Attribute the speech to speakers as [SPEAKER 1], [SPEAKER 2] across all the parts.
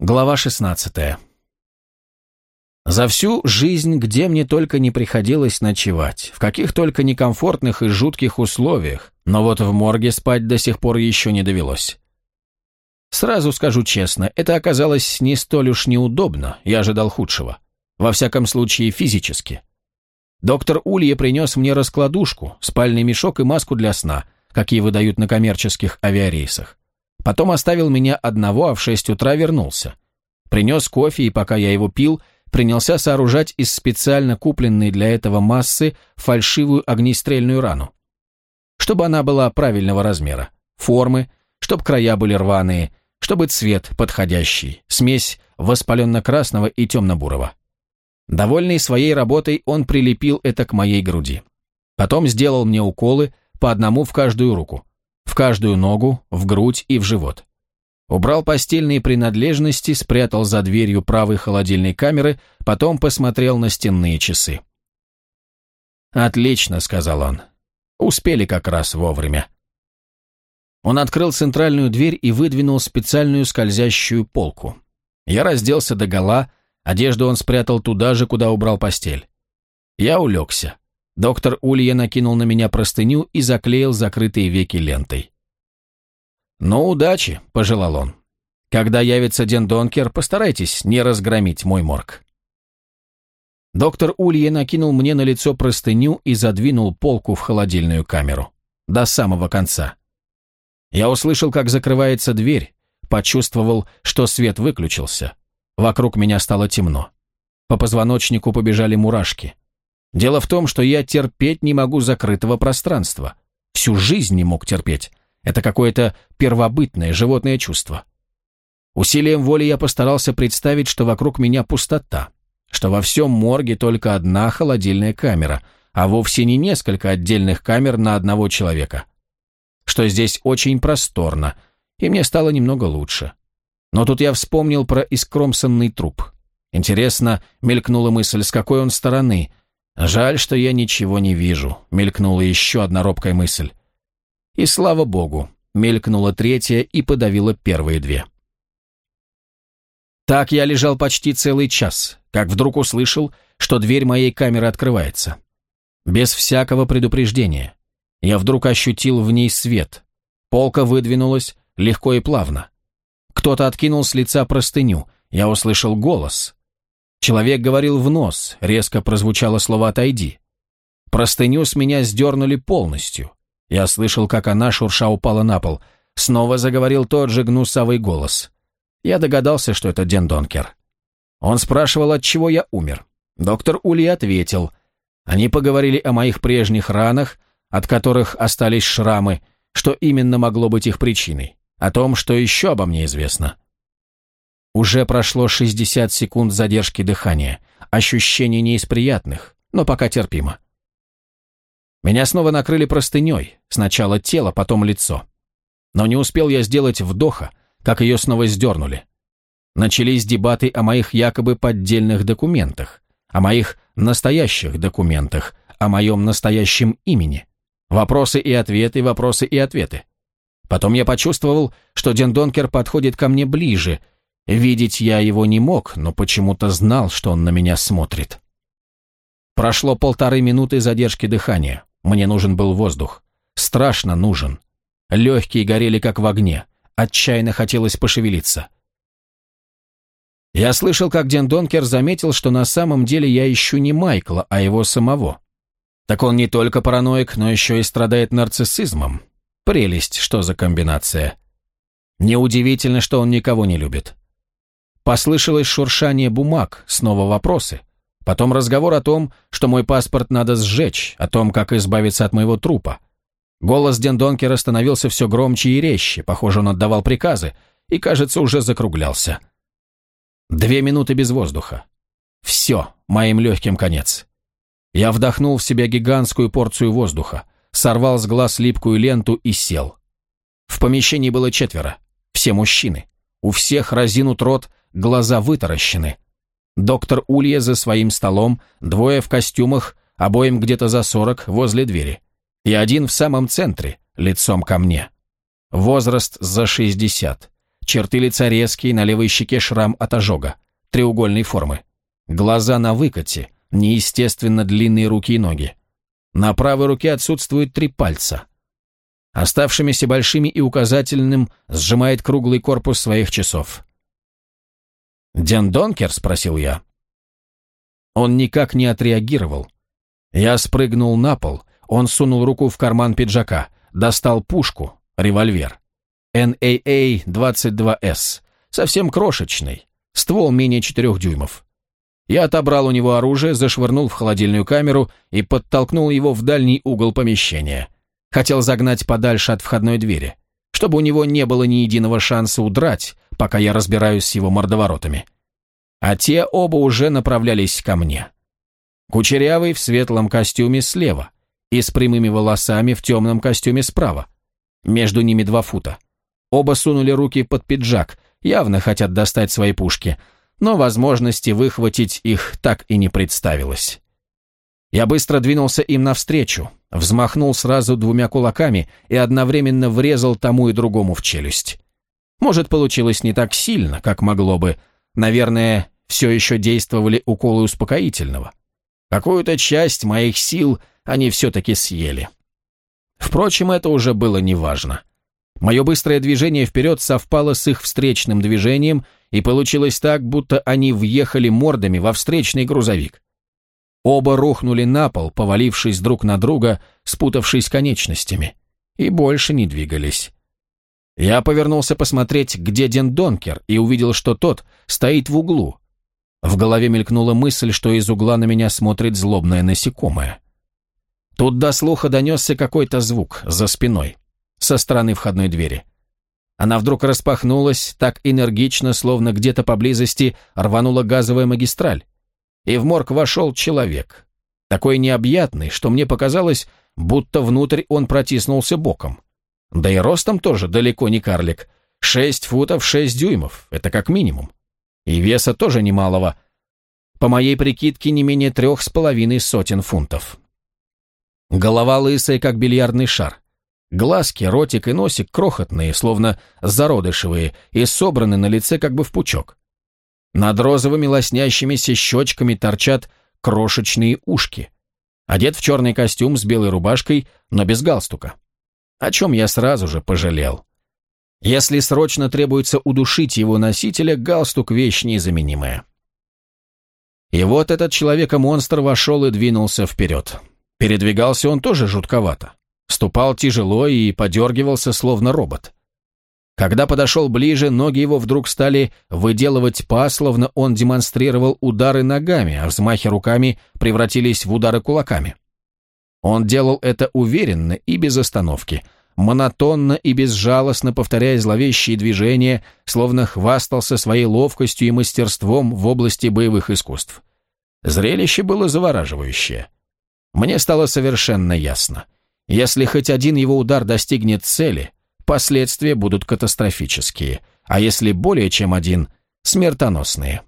[SPEAKER 1] Глава 16. За всю жизнь, где мне только не приходилось ночевать, в каких только некомфортных и жутких условиях, но вот в морге спать до сих пор еще не довелось. Сразу скажу честно, это оказалось не столь уж неудобно, я ожидал худшего. Во всяком случае, физически. Доктор Улья принес мне раскладушку, спальный мешок и маску для сна, какие выдают на коммерческих авиарейсах. Потом оставил меня одного, а в шесть утра вернулся. Принес кофе, и пока я его пил, принялся сооружать из специально купленной для этого массы фальшивую огнестрельную рану. Чтобы она была правильного размера, формы, чтобы края были рваные, чтобы цвет подходящий, смесь воспаленно-красного и темно-бурого. Довольный своей работой, он прилепил это к моей груди. Потом сделал мне уколы, по одному в каждую руку в каждую ногу, в грудь и в живот. Убрал постельные принадлежности, спрятал за дверью правой холодильной камеры, потом посмотрел на стенные часы. «Отлично», — сказал он. «Успели как раз вовремя». Он открыл центральную дверь и выдвинул специальную скользящую полку. Я разделся догола, одежду он спрятал туда же, куда убрал постель. Я улегся. Доктор Улья накинул на меня простыню и заклеил закрытые веки лентой. «Ну, удачи», — пожелал он. «Когда явится Ден Донкер, постарайтесь не разгромить мой морг». Доктор Улья накинул мне на лицо простыню и задвинул полку в холодильную камеру. До самого конца. Я услышал, как закрывается дверь, почувствовал, что свет выключился. Вокруг меня стало темно. По позвоночнику побежали мурашки. Дело в том, что я терпеть не могу закрытого пространства. Всю жизнь не мог терпеть. Это какое-то первобытное животное чувство. Усилием воли я постарался представить, что вокруг меня пустота, что во всем морге только одна холодильная камера, а вовсе не несколько отдельных камер на одного человека. Что здесь очень просторно, и мне стало немного лучше. Но тут я вспомнил про искромсанный труп. Интересно, мелькнула мысль, с какой он стороны – «Жаль, что я ничего не вижу», — мелькнула еще одна робкая мысль. И слава богу, мелькнула третья и подавила первые две. Так я лежал почти целый час, как вдруг услышал, что дверь моей камеры открывается. Без всякого предупреждения. Я вдруг ощутил в ней свет. Полка выдвинулась легко и плавно. Кто-то откинул с лица простыню. Я услышал голос. Человек говорил в нос, резко прозвучало слово «отойди». Простыню с меня сдернули полностью. Я слышал, как она, шурша, упала на пол. Снова заговорил тот же гнусавый голос. Я догадался, что это Ден Донкер. Он спрашивал, от чего я умер. Доктор Ули ответил. Они поговорили о моих прежних ранах, от которых остались шрамы, что именно могло быть их причиной, о том, что еще обо мне известно. Уже прошло 60 секунд задержки дыхания. Ощущение не из приятных, но пока терпимо. Меня снова накрыли простыней. Сначала тело, потом лицо. Но не успел я сделать вдоха, как ее снова сдернули. Начались дебаты о моих якобы поддельных документах, о моих настоящих документах, о моем настоящем имени. Вопросы и ответы, вопросы и ответы. Потом я почувствовал, что Ден Донкер подходит ко мне ближе – Видеть я его не мог, но почему-то знал, что он на меня смотрит. Прошло полторы минуты задержки дыхания. Мне нужен был воздух. Страшно нужен. Легкие горели как в огне. Отчаянно хотелось пошевелиться. Я слышал, как Ден Донкер заметил, что на самом деле я ищу не Майкла, а его самого. Так он не только параноик, но еще и страдает нарциссизмом. Прелесть, что за комбинация. Неудивительно, что он никого не любит. Послышалось шуршание бумаг, снова вопросы. Потом разговор о том, что мой паспорт надо сжечь, о том, как избавиться от моего трупа. Голос Ден Донкера становился все громче и резче, похоже, он отдавал приказы, и, кажется, уже закруглялся. Две минуты без воздуха. Все, моим легким конец. Я вдохнул в себя гигантскую порцию воздуха, сорвал с глаз липкую ленту и сел. В помещении было четверо, все мужчины. У всех разинут рот, глаза вытаращены. Доктор Улья за своим столом, двое в костюмах, обоим где-то за сорок, возле двери. И один в самом центре, лицом ко мне. Возраст за шестьдесят. черты лица резкие, на левой щеке шрам от ожога, треугольной формы. Глаза на выкате, неестественно длинные руки и ноги. На правой руке отсутствуют три пальца. Оставшимися большими и указательным сжимает круглый корпус своих часов. «Ден Донкер?» – спросил я. Он никак не отреагировал. Я спрыгнул на пол, он сунул руку в карман пиджака, достал пушку, револьвер. NAA-22S, совсем крошечный, ствол менее четырех дюймов. Я отобрал у него оружие, зашвырнул в холодильную камеру и подтолкнул его в дальний угол помещения. Хотел загнать подальше от входной двери, чтобы у него не было ни единого шанса удрать, пока я разбираюсь с его мордоворотами. А те оба уже направлялись ко мне. Кучерявый в светлом костюме слева и с прямыми волосами в темном костюме справа. Между ними два фута. Оба сунули руки под пиджак, явно хотят достать свои пушки, но возможности выхватить их так и не представилось. Я быстро двинулся им навстречу, взмахнул сразу двумя кулаками и одновременно врезал тому и другому в челюсть. Может, получилось не так сильно, как могло бы. Наверное, все еще действовали уколы успокоительного. Какую-то часть моих сил они все-таки съели. Впрочем, это уже было неважно. Мое быстрое движение вперед совпало с их встречным движением, и получилось так, будто они въехали мордами во встречный грузовик. Оба рухнули на пол, повалившись друг на друга, спутавшись конечностями, и больше не двигались. Я повернулся посмотреть, где Ден Донкер, и увидел, что тот стоит в углу. В голове мелькнула мысль, что из угла на меня смотрит злобное насекомое. Тут до слуха донесся какой-то звук за спиной, со стороны входной двери. Она вдруг распахнулась так энергично, словно где-то поблизости рванула газовая магистраль. И в морг вошел человек. Такой необъятный, что мне показалось, будто внутрь он протиснулся боком. Да и ростом тоже далеко не карлик. Шесть футов шесть дюймов, это как минимум. И веса тоже немалого. По моей прикидке, не менее трех с половиной сотен фунтов. Голова лысая, как бильярдный шар. Глазки, ротик и носик крохотные, словно зародышевые, и собраны на лице как бы в пучок. Над розовыми лоснящимися щечками торчат крошечные ушки. Одет в черный костюм с белой рубашкой, но без галстука о чем я сразу же пожалел. Если срочно требуется удушить его носителя, галстук – вещь незаменимая. И вот этот человека-монстр вошел и двинулся вперед. Передвигался он тоже жутковато. Ступал тяжело и подергивался, словно робот. Когда подошел ближе, ноги его вдруг стали выделывать па, словно он демонстрировал удары ногами, а взмахи руками превратились в удары кулаками. Он делал это уверенно и без остановки, монотонно и безжалостно повторяя зловещие движения, словно хвастался своей ловкостью и мастерством в области боевых искусств. Зрелище было завораживающее. Мне стало совершенно ясно. Если хоть один его удар достигнет цели, последствия будут катастрофические, а если более чем один – смертоносные.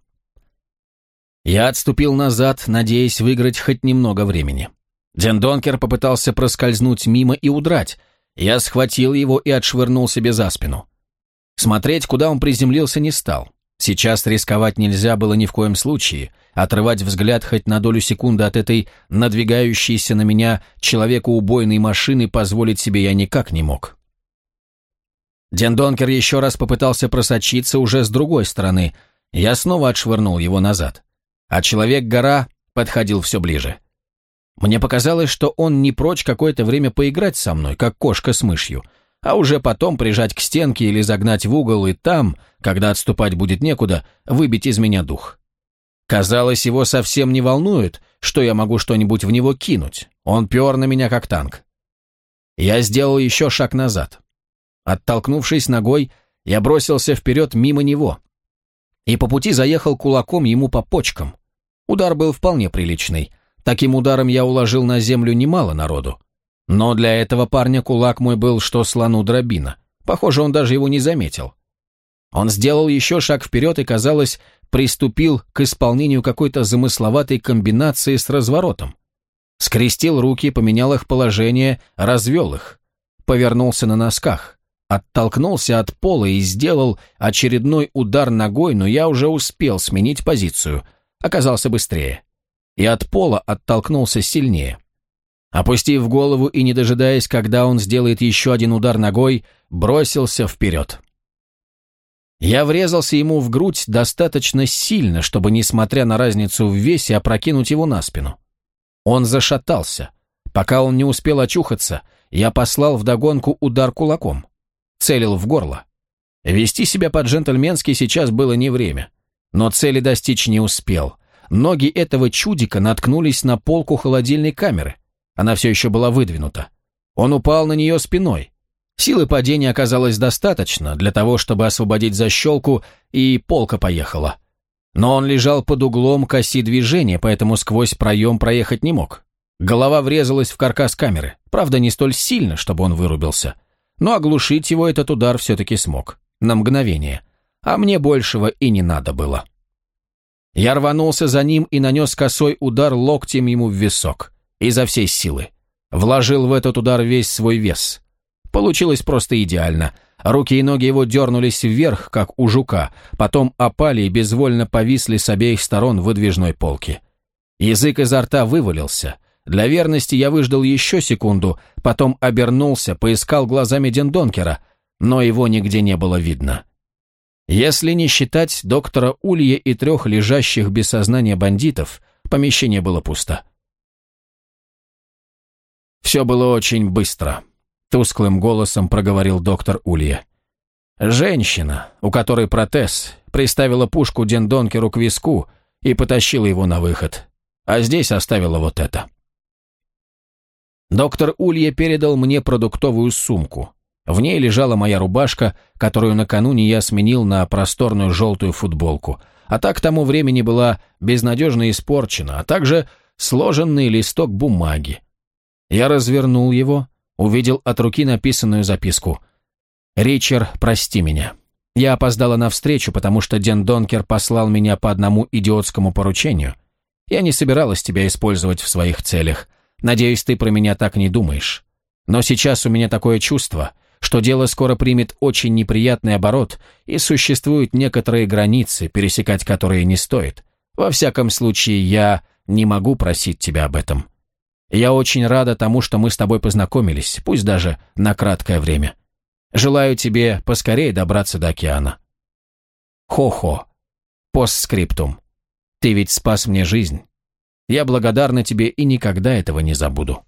[SPEAKER 1] Я отступил назад, надеясь выиграть хоть немного времени. Ден Донкер попытался проскользнуть мимо и удрать. Я схватил его и отшвырнул себе за спину. Смотреть, куда он приземлился, не стал. Сейчас рисковать нельзя было ни в коем случае. Отрывать взгляд хоть на долю секунды от этой надвигающейся на меня человеку убойной машины позволить себе я никак не мог. Ден Донкер еще раз попытался просочиться уже с другой стороны. Я снова отшвырнул его назад. А Человек-гора подходил все ближе. Мне показалось, что он не прочь какое-то время поиграть со мной, как кошка с мышью, а уже потом прижать к стенке или загнать в угол и там, когда отступать будет некуда, выбить из меня дух. Казалось, его совсем не волнует, что я могу что-нибудь в него кинуть. Он пер на меня, как танк. Я сделал еще шаг назад. Оттолкнувшись ногой, я бросился вперед мимо него. И по пути заехал кулаком ему по почкам. Удар был вполне приличный — Таким ударом я уложил на землю немало народу. Но для этого парня кулак мой был, что слону дробина. Похоже, он даже его не заметил. Он сделал еще шаг вперед и, казалось, приступил к исполнению какой-то замысловатой комбинации с разворотом. Скрестил руки, поменял их положение, развел их. Повернулся на носках. оттолкнулся от пола и сделал очередной удар ногой, но я уже успел сменить позицию, оказался быстрее. И от пола оттолкнулся сильнее. Опустив голову и не дожидаясь, когда он сделает еще один удар ногой, бросился вперед. Я врезался ему в грудь достаточно сильно, чтобы, несмотря на разницу в весе, опрокинуть его на спину. Он зашатался. Пока он не успел очухаться, я послал вдогонку удар кулаком. Целил в горло. Вести себя по-джентльменски сейчас было не время. Но цели достичь не успел. Ноги этого чудика наткнулись на полку холодильной камеры. Она все еще была выдвинута. Он упал на нее спиной. Силы падения оказалось достаточно для того, чтобы освободить защелку, и полка поехала. Но он лежал под углом к оси движения, поэтому сквозь проем проехать не мог. Голова врезалась в каркас камеры, правда, не столь сильно, чтобы он вырубился. Но оглушить его этот удар все-таки смог. На мгновение. А мне большего и не надо было. Я рванулся за ним и нанес косой удар локтем ему в висок. Изо всей силы. Вложил в этот удар весь свой вес. Получилось просто идеально. Руки и ноги его дернулись вверх, как у жука, потом опали и безвольно повисли с обеих сторон выдвижной полки. Язык изо рта вывалился. Для верности я выждал еще секунду, потом обернулся, поискал глазами Дендонкера, но его нигде не было видно. Если не считать доктора Улья и трех лежащих без сознания бандитов, помещение было пусто. Все было очень быстро. Тусклым голосом проговорил доктор Улья. Женщина, у которой протез, приставила пушку Дендонкеру к виску и потащила его на выход. А здесь оставила вот это. Доктор Улья передал мне продуктовую сумку. В ней лежала моя рубашка, которую накануне я сменил на просторную желтую футболку, а так к тому времени была безнадежно испорчена, а также сложенный листок бумаги. Я развернул его, увидел от руки написанную записку. «Ричард, прости меня. Я опоздала на встречу, потому что Ден Донкер послал меня по одному идиотскому поручению. Я не собиралась тебя использовать в своих целях. Надеюсь, ты про меня так не думаешь. Но сейчас у меня такое чувство, что дело скоро примет очень неприятный оборот, и существуют некоторые границы, пересекать которые не стоит. Во всяком случае, я не могу просить тебя об этом. Я очень рада тому, что мы с тобой познакомились, пусть даже на краткое время. Желаю тебе поскорее добраться до океана. Хо-хо. Постскриптум. Ты ведь спас мне жизнь. Я благодарна тебе и никогда этого не забуду.